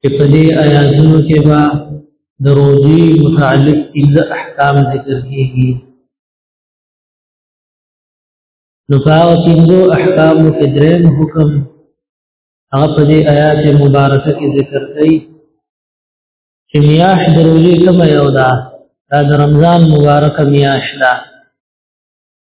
چې په دې آیاتونو کې به د روزي متعلق پنځه احکام ذکر کیږي نو هغه پنځه احکام کې درېم حکم هغه په دې آیات مبارکه کې ذکر کړي چې میاش د روزي کومه یو ده دا د رمضان مبارک میاش ده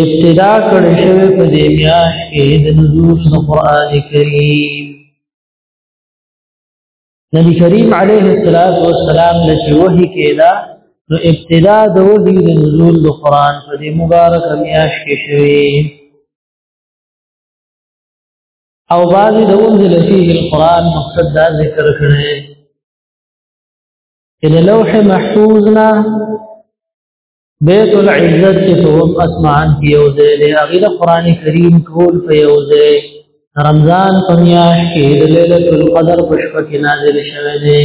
ابتدا کړی شوی په دې میاش کې د نزول د قران کریم نبی کریم علیه الصلاۃ والسلام لچې وਹੀ کېدا نو ابتدا د وحی د نزول د قران په دې مبارک میاش کې شوی او بعض د انزل فيه القران مقصد دا ذکر کړي چې لوح محفوظ نه بیت العزت چې په هم اسمان کې یو ځای دی هغه د قران کریم ټول په یو ځای رمضان په میاشت کې د ليله القدر په شپه کې نازل شوه دی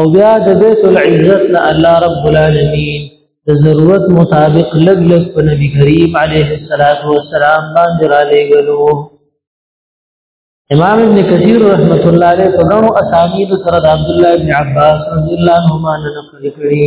او بیا د بیت العزت نه الله رب العالمین د ضرورت مطابق لګ لګ په نبی کریم علیه الصلاۃ والسلام باندې را لېګلو امام ابن کثیر رحمت الله علیه په غنو اسانید سره د عبد الله ابن عباس رضی الله عنهما نقل کړی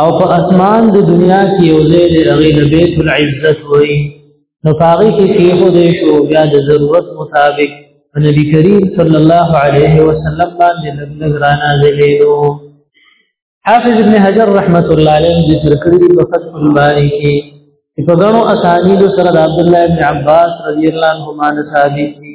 او په اسمان د دنیا کې یو ځای دی هغه د بیت العزت وایي نو پاغي کې کې خو دې شو بیا د ضرورت مطابق نبی کریم صلی الله علیه وسلم باندې لږ را نازل شو حافظ ابن حجر رحمت الله علیه د ترکری په فتح الباری کې په غنو اسانید سره عبد الله ابن عباس رضی الله عنهما ثابت دي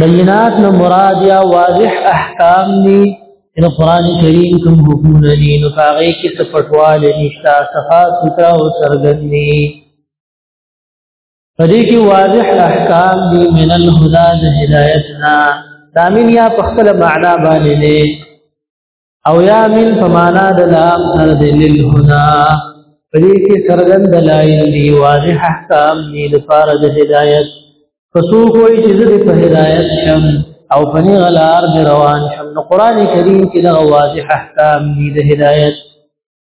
بینات نو مراد یا واضح احکام دی ان قران کریم کوم حکم نه دی نو هغه کې څه پټواله نشتا صفا سترا او سرګندی پدې کې واضح احکام دی من الهدى د هدایتنا تامین یا په خپل معنا باندې نه او یا من فمانا د لام سره د للهنا پدې کې سرګند دلایل دی واضح احکام دی د فار د هدایت فسو کوئی چې د په هدایت شم او فنی غلار د روان شم نو قران کریم کې د واضح احکام دی د هدایت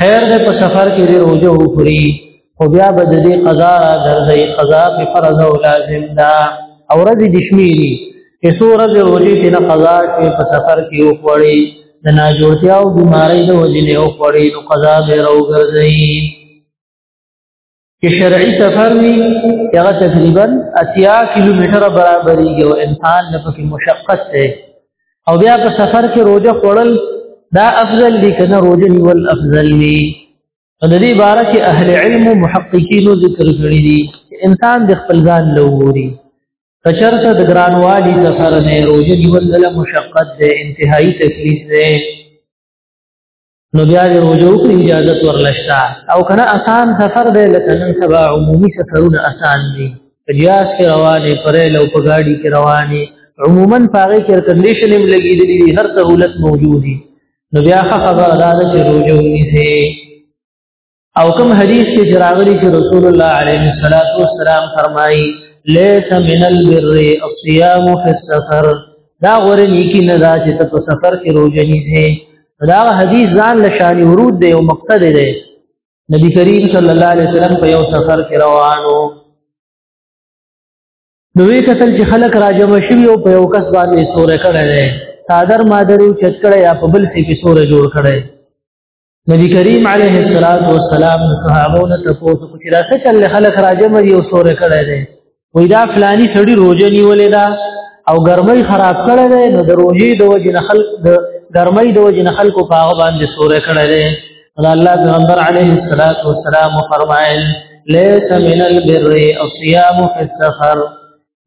خیر دې په سفر کې دې روزه وکړي خو بیا به دې قضا را ګرځي قضا په فرض او لازم ده او ورځې د شمیري چې څو ورځې روزي ته نه قضا کې په سفر کې وکړي د ناجوړتیا او بیماری د وجې نه وکړي نو قضا به راوګرځي کې شرعي سفر وي هغه تقریبا 80 کیلومتر برابرېږي او انسان لپاره مشقت ده او بیا په سفر کې روزه خورل دا افضل دي کنه روزه نیول افضل دي د دې باره کې اهل علم او محققین ذکر کړی دي انسان د خپل ځان لوري کچرته د ګرانوالي سفر نه روزه نیول له مشقت ده انتهایی تکلیف ده نو بیا دې روزو کې اجازه ورلښتا او کنه آسان سفر دی لکه نن سبا عمومي سفرونه آسان دي جیاس کې روانې پرې لو په گاډي کې روانې عموما پاره کې کنډیشن هم لګېدلې دي هر سہولت موجود دي نو بیا خبر ادا چې روزو نیسي او کوم حدیث کې جراغلی چې رسول الله علیه الصلاۃ والسلام فرمایي ليس من البر الصيام في السفر دا غره نیکی نه دا چې ته په سفر کې روزه نیسې دا حدیث ځان له شان ورود دی او مقصد دی نبی کریم صلی الله علیه وسلم په یو سفر کې روانو نو وی قتل چې خلک راجم شوی او په یو کس باندې سورې کړي صادر مادرو چتکړه یا په بل څه کې سورې جوړ کړي نبی کریم علیه الصلاۃ والسلام صحابو نه تاسو کو چې دا څه چل خلک راجم دی او سورې کړی دی وای دا فلانی سړی روزه نیولې ده او ګرمۍ خراب کړی دی نو د روزي د وجې نه خلک د ګرمۍ د وجې نه خلکو په هغه باندې سورې کړی دی الله پیغمبر علیه الصلاۃ والسلام فرمایل ليس من البر الصيام في السفر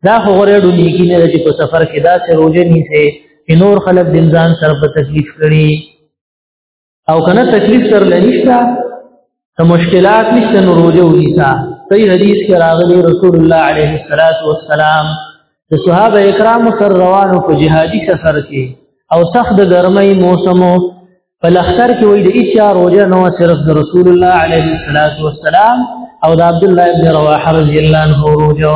دا خو غره د نیکی نه چې په سفر کې دا سه روزه نیسي چې نور خلک د ځان سره په تکلیف کړي او کنه تکلیف سره لنیشتا ته مشکلات نشته نو روزه ونیسا صحیح حدیث کې راغلی رسول الله علیه الصلاۃ والسلام د صحابه کرام سره روانو په جهادي سفر کې او سخت ګرمۍ موسمو په لختر کې وای د اچا روزه نو صرف د رسول الله علیه الصلاۃ والسلام او د عبد الله ابن رواحه رضی الله عنه روزه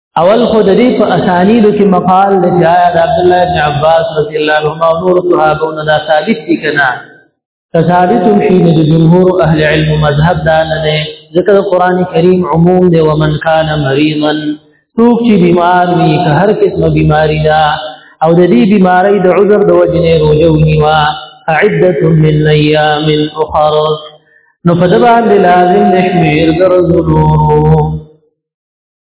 اول خو د دې په اسانید کې مقال د جای د عبد الله بن عباس رضی الله عنهما او نور صحابه نه دا ثابت دي کنه ثابت شي د جمهور اهل علم مذهب دا نه ده ذکر قران کریم عموم دی ومن کان مریضا څوک چې بیمار وي که هر قسمه بیماری ده او د دې بیماری د عذر د وجنې روزه ونیوا عدت من ایام اخر نو په دبا لازم نشمیر درځو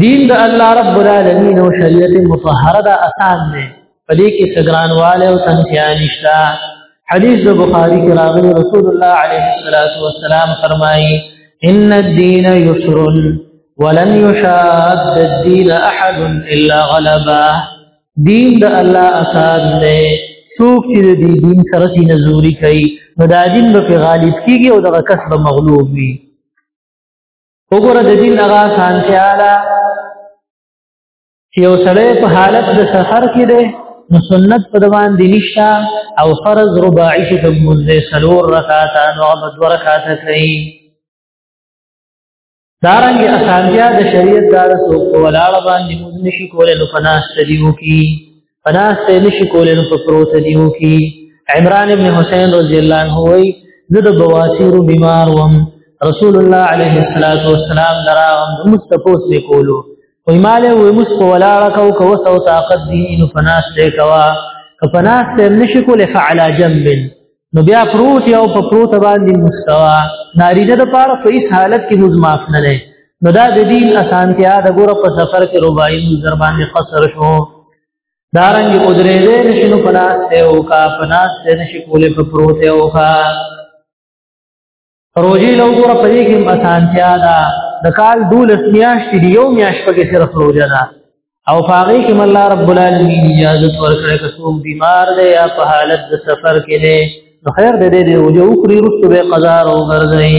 دین د الله رب العالمین او شریعت مطهره دا آسان دی په دې کې سګران والے او تنخیا نشتا حدیث د بخاری کې راغلی رسول الله علیه الصلاۃ والسلام فرمایي ان الدین یسر ولن یشاد الدین احد الا غلبا دین د الله آسان دی څوک چې د دین سره سینه زوري کوي نو دا دین به غالب کیږي او دغه کسب مغلوب وي وګوره د دین هغه سانتیا ده چې یو سړی په حالت د سفر کې دی نو سنت په دوان دی نشتا او فرض رباعی چې په مونږه سلور رکعات او عبد ورکعات کوي دارنګ اسانتیا د شریعت دار سو کولاړ باندې مونږ نشي کولای نو فناس تدیو کی پناس ته نشي کولای نو په پروت دی وو کی عمران ابن حسین رضی الله عنه وی زه د بواسیر بیمار وم رسول الله علیه الصلاۃ والسلام دراغم مستفوس وکولو وی مال وی مس په ولاړه کو کو سو طاقت دی نو پناس ته کوا که پناس ته نشي کولای فعلا جنب نو بیا پروت یو په پروت باندې مستوا نارینه د پاره په هیڅ حالت کې موږ معاف نه لای نو دا د دین اسانتیا د ګوره په سفر کې ربای منظر باندې قصر شو دارنګ ادرې دې نشنو پناس ته او کا پناس ته نشي کولې په پروت او کا روزي له وګوره په دې کې اسانتیا ده د کال دولس میاشتې دی یو میاشت پکې صرف روزه ده او فاغی کې الله رب العالمین اجازه ورکړي که څوک بیمار دی یا په حالت د سفر کې دی نو خیر دې دې روزه وکړي رسو به قضا او ګرځي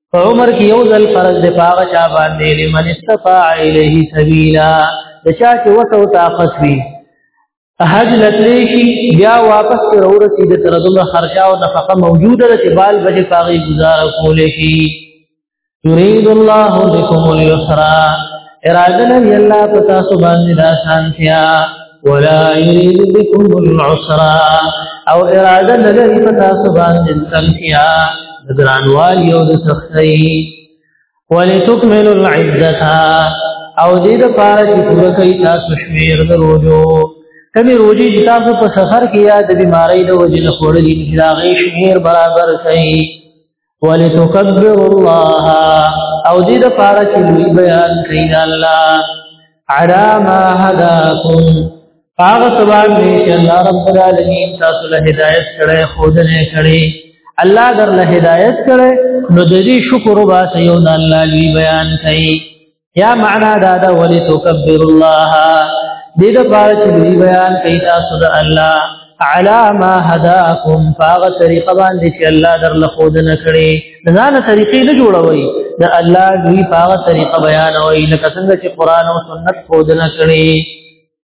په عمر کې یو ځل فرض دی پاغه چا باندې لمن استطاع الیه سبیلا د چا چې وته او طاقت وي حج لتلی شي بیا واپس پر ورسی د تر دومره خرچه او نفقه موجوده ده چې بال بچ پاغي گزاره کول شي یرید الله بكم اليسر اراده لري الله پتا سبحانه دا شانتیا ولا يريد بكم العسر او اراده لري پتا سبحان دې تلکیا ګرانوال یو د سختي ولتكمل العده او دې د پاره چې پوره کوي تاسو شمیر د روزو کمی روزي چې تاسو په سفر کې یا د بیماری د وجې نه خوړلې چې دا غي شمیر برابر کوي ولتكبر الله او دې د پاره چې لوی بیان کړی د الله على ما هداكم هغه سبحان دې چې الله رب العالمین تاسو له هدایت کړې خود نه کړې الله در له هدایت کړې نو د دې شکر وباسه یو د الله لوی بیان کړي یا معنا دا دا ولی تکبر الله دې د پاره چې دی بیان کوي تاسو د الله علا ما هداکم فاغ طریقه باندې چې الله در له خود نه کړي ځان طریقې نه جوړوي د الله دی فاغ طریقه بیان وي لکه څنګه چې قران او سنت خود نه کړي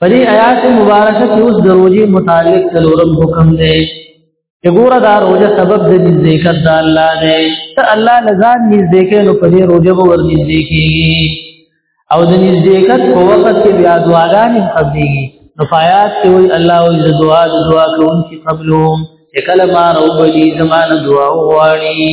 په دې آیات مبارکه کې اوس د روزي متعلق څلورم حکم دی چې ګوره دا روزه سبب د نزدېکت د الله دی ته الله لزان نزدې کې نو په دې روزه به ور نزدې کېږي او د نزدېکت په وخت کې بیا دعاګانې قبلېږي نو فایات کې وي الله او د دعا د دعا کوونکي قبلهم چې کله ما روبلي زمانه دعا وغواړي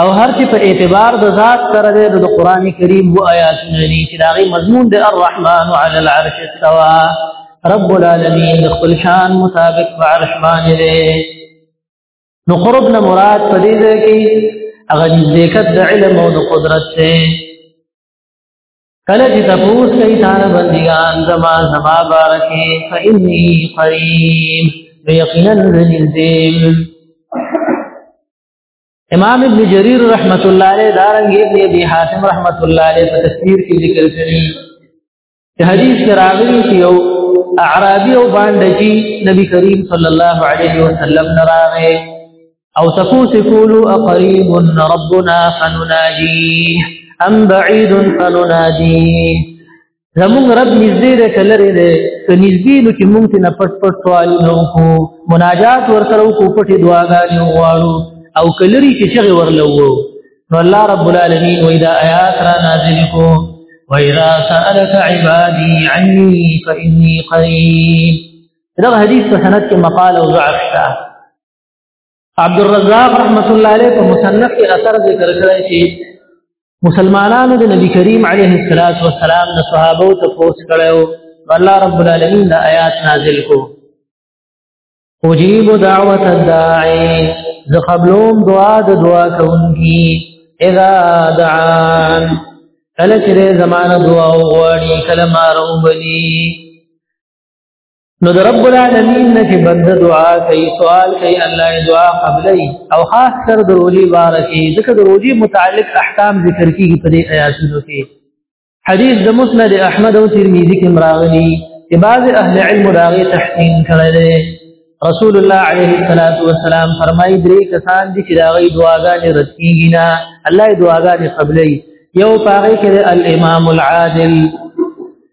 او هر چې په اعتبار د ذات سره دی د قران کریم وو آیاتونه دي چې داغه مضمون د الرحمن علی العرش استوا رب العالمین د خپل شان مطابق په عرش باندې دی نو قرب نه مراد په دې ځای کې هغه نزدېکت د علم او د قدرت ته کله چې تاسو کوي ثان بندگان زما زما بارکه فإني قريب بيقينا ذل الذل امام ابن جرير رحمت الله عليه دارنګ ابن ابي حاتم رحمت الله عليه په تفسیر کې ذکر کړی چې حدیث کې راغلی چې یو اعرابي او باندې چې نبی کریم صلی الله عليه وسلم نراغه او تفوس کولو اقریب ربنا فنناجيه ام بعيد فنناجيه زمون رب نږدې ده کلرې ده که نږدې نو چې مونږ ته نه پټ پټ سوالونه وکړو مناجات ورسره وکړو پټې دعاګانې وغواړو او کلري چې شغه ورلو نو الله رب العالمین وې دا آیات را نازل کو وَإِذَا سَأَلَكَ عِبَادِي عَنِّي فَإِنِّي قَرِيبٌ دا حدیث په سند کې مقاله او ضعف شته عبد الرزاق رحمت الله علیه په مصنف کې اثر ذکر کړی چې مسلمانانو د نبی کریم علیه الصلاۃ والسلام د صحابه ته پوس کړو الله رب العالمین د آیات نازل کو اجیب دعوت الداعی ز قبلوم دعا د دعا کوونکی اذا دعان کله چې زمانه دعا وغواړي کله ما روبلی نو د رب العالمین نه چې بنده دعا کوي سوال کوي الله یې دعا قبلې او خاص کر د روزي بار کې ځکه د روزي متعلق احکام ذکر کیږي په دې آیاتونو کې حدیث د مسند احمد او ترمذی کې مراغلي چې بعض اهل علم راغي تحسین کړی دی رسول الله علیه الصلاۃ والسلام فرمایي درې کسان دي چې دا غي دعاګانې رد کیږي نه الله یې دعاګانې قبلې یو پاره کې الامام العادل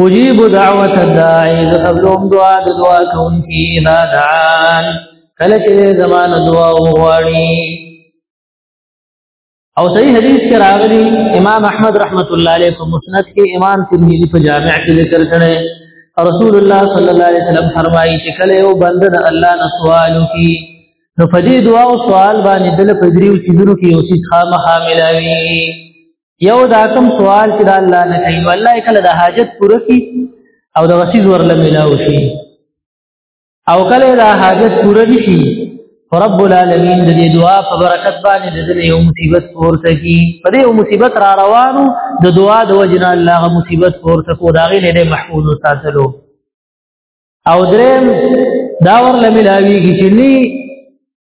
اجیب دعوت الداعی قبلهم دعا دعا کون کی نا دعان کله چې زمان دعا وغواړي او صحیح حدیث کې راغلی امام احمد رحمت الله علیه په مسند کې امام ترمذی په جامع کې ذکر کړي رسول الله صلی الله علیه وسلم فرمایي چې کله یو بنده د الله نه سوال وکړي نو په دې دعا او سوال باندې دل په دریو سیدرو کې یو څه خامخا ملاوي یو دا کوم سوال چې د الله نه کوي والله کله د حاجت پوره کی او د غسیز ورله ملاو شي او کله دا حاجت پوره دي شي رب العالمین د دې دعا په برکت باندې د دې یو مصیبت پورته کی په دې یو مصیبت را روانو د دعا د وجنا الله غ مصیبت پورته کو دا غي نه محفوظ ساتلو او درم دا ورله ملاویږي چې ني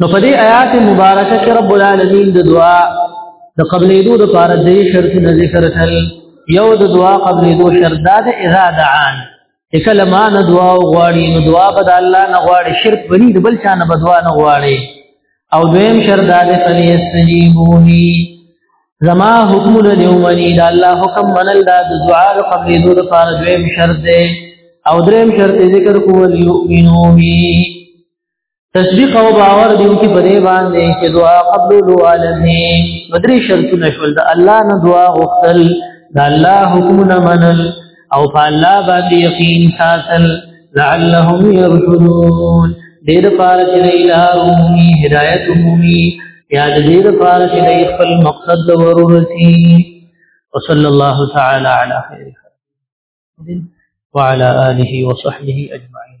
نو په دې آیات مبارکه کې رب العالمین د دعا د قبلېدو لپاره د شرط نه ذکر کړل یو د دعا قبلېدو شرط دا د اذا دعان کله ما نه دعا غواړي نو دعا به د الله نه غواړي شرط بني د بل چا نه بدوا نه غواړي او دویم شرط دا د فلیستجیبونی زما حکم نه دیومنی دا الله حکم منل دا د دعا د قبلېدو لپاره دویم شرط دی او دریم شرط ذکر کول یؤمنو بی تصدیق او باور دیو کې په دې باندې چې دعا قبول والنه بدري شرطونه شول د الله نه دعا غوښتل د الله حکم نه منل او په الله باندې یقین ساتل لعلهم يرشدون دې لپاره چې لارونی هدایت مومي یا دې لپاره چې خپل مقصد ورورسي وصلى الله تعالى على خير وعلى آله وصحبه أجمعين